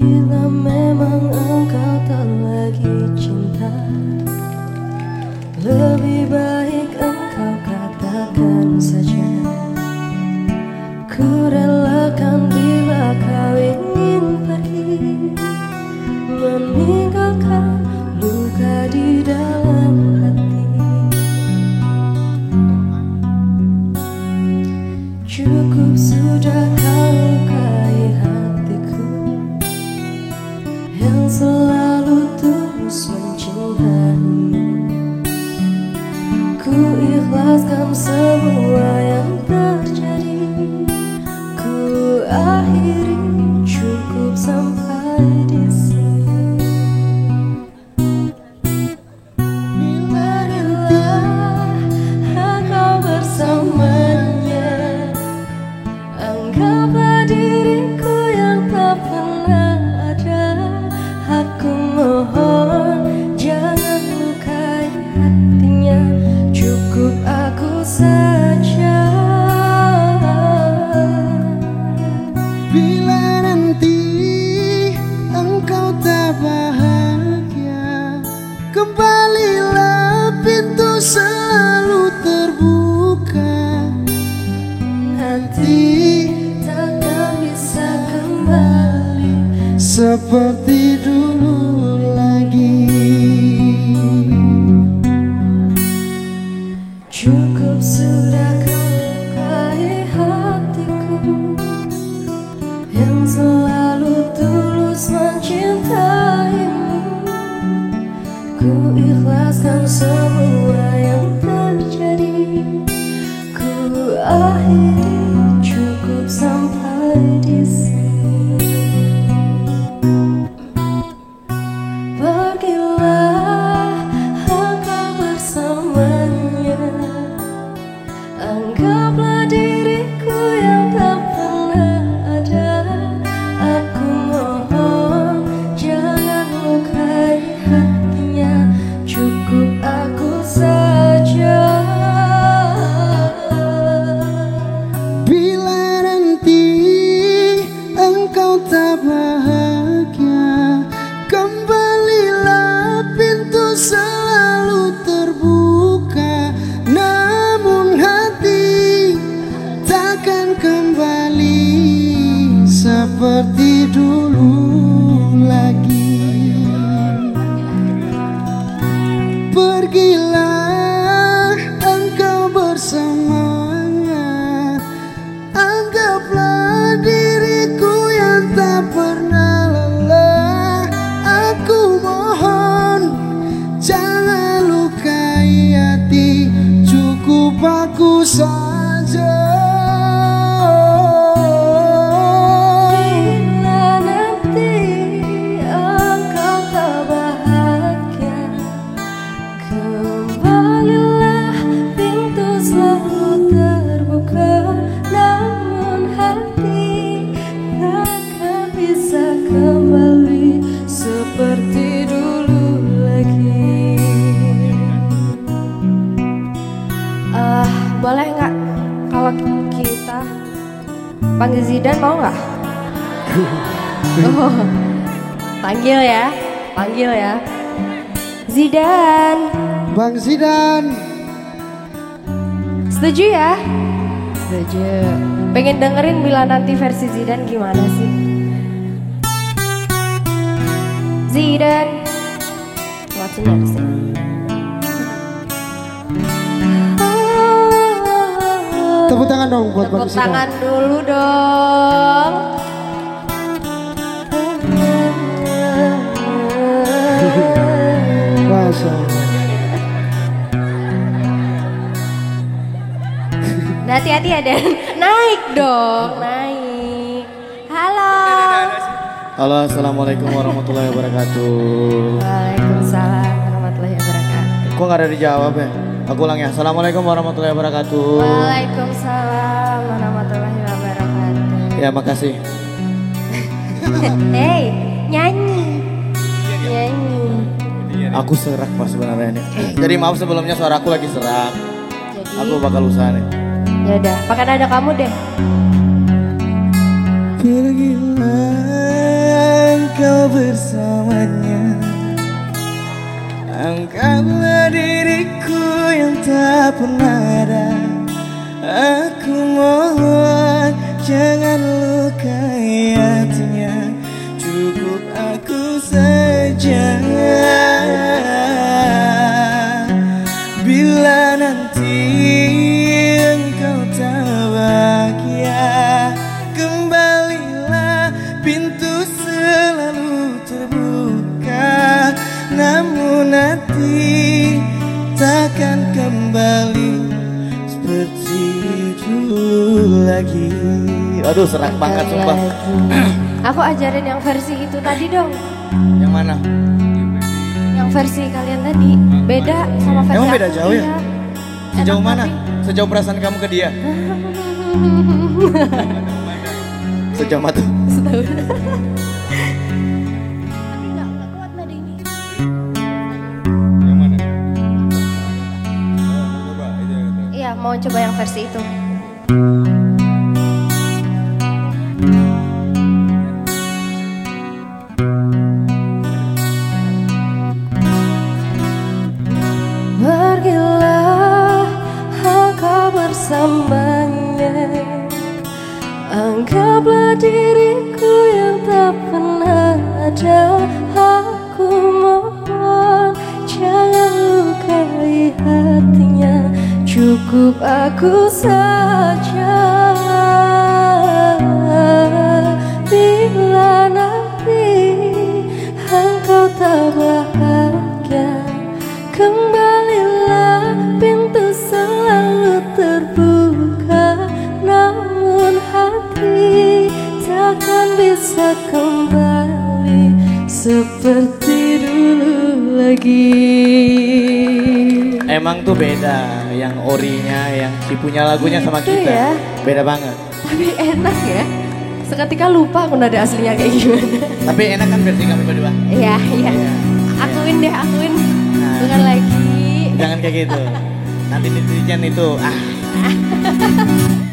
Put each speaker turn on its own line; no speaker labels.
Bila memang engkau tak lagi cinta Lebih baik engkau katakan saja Ku relakan bila kau ingin pergi Meninggalkan luka di dalam hati. Cukup sudah Ku ikhlaskan Bila
nanti engkau tak bahagia Kembalilah pintu selalu terbuka.
Hati takkan bisa kembali
Seperti dulu lagi.
Cukup aku panggil Zidan mau nggak? Oh, panggil ya, panggil ya. Zidan,
Bang Zidan
setuju ya? Setuju. Pengen dengerin bila nanti versi Zidan gimana sih? Zidan, maksudnya di
tangan dong buat Bang
Tepuk
Zidan
tangan dulu dong. Nah, hati-hati ada naik dong, naik. Halo.
Halo, assalamualaikum warahmatullahi wabarakatuh.
Waalaikumsalam warahmatullahi wabarakatuh.
Kok nggak ada dijawab ya? Aku ulang ya. Assalamualaikum warahmatullahi wabarakatuh.
Waalaikumsalam warahmatullahi wabarakatuh.
Ya makasih.
Hey, nyanyi. Nyanyi.
Aku serak pas sebenarnya nih. Jadi maaf sebelumnya suaraku lagi serak.
Jadi,
Aku bakal usaha nih.
ya udah, pakai nada kamu deh.
Pergilah
kau bersamanya pernah lagi Aduh serak banget sumpah
Aku ajarin yang versi itu tadi dong.
Yang mana?
Yang versi kalian tadi beda sama versi
Emang beda
aku.
jauh ya?
Iya.
Sejauh mana? Sejauh perasaan kamu ke dia? Sejauh mana tuh? Itu.
Iya, mau coba yang versi itu. Cukup aku saja. Bila nanti engkau tak bahagia Kembalilah pintu selalu terbuka. Namun hati takkan bisa kembali Seperti lagi
Emang tuh beda yang orinya, yang si punya lagunya sama
Gitu
kita.
ya.
Beda banget.
Tapi enak ya Seketika lupa aku nada aslinya kayak gimana
Tapi enak kan versi kami berdua.
Iya, iya
Iya.
Akuin deh, akuin
Nah.
Bukan lagi
Jangan kayak gitu. Nanti netizen itu ah